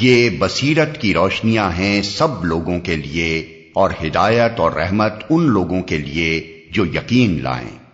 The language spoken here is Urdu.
یہ بصیرت کی روشنیاں ہیں سب لوگوں کے لیے اور ہدایت اور رحمت ان لوگوں کے لیے جو یقین لائیں۔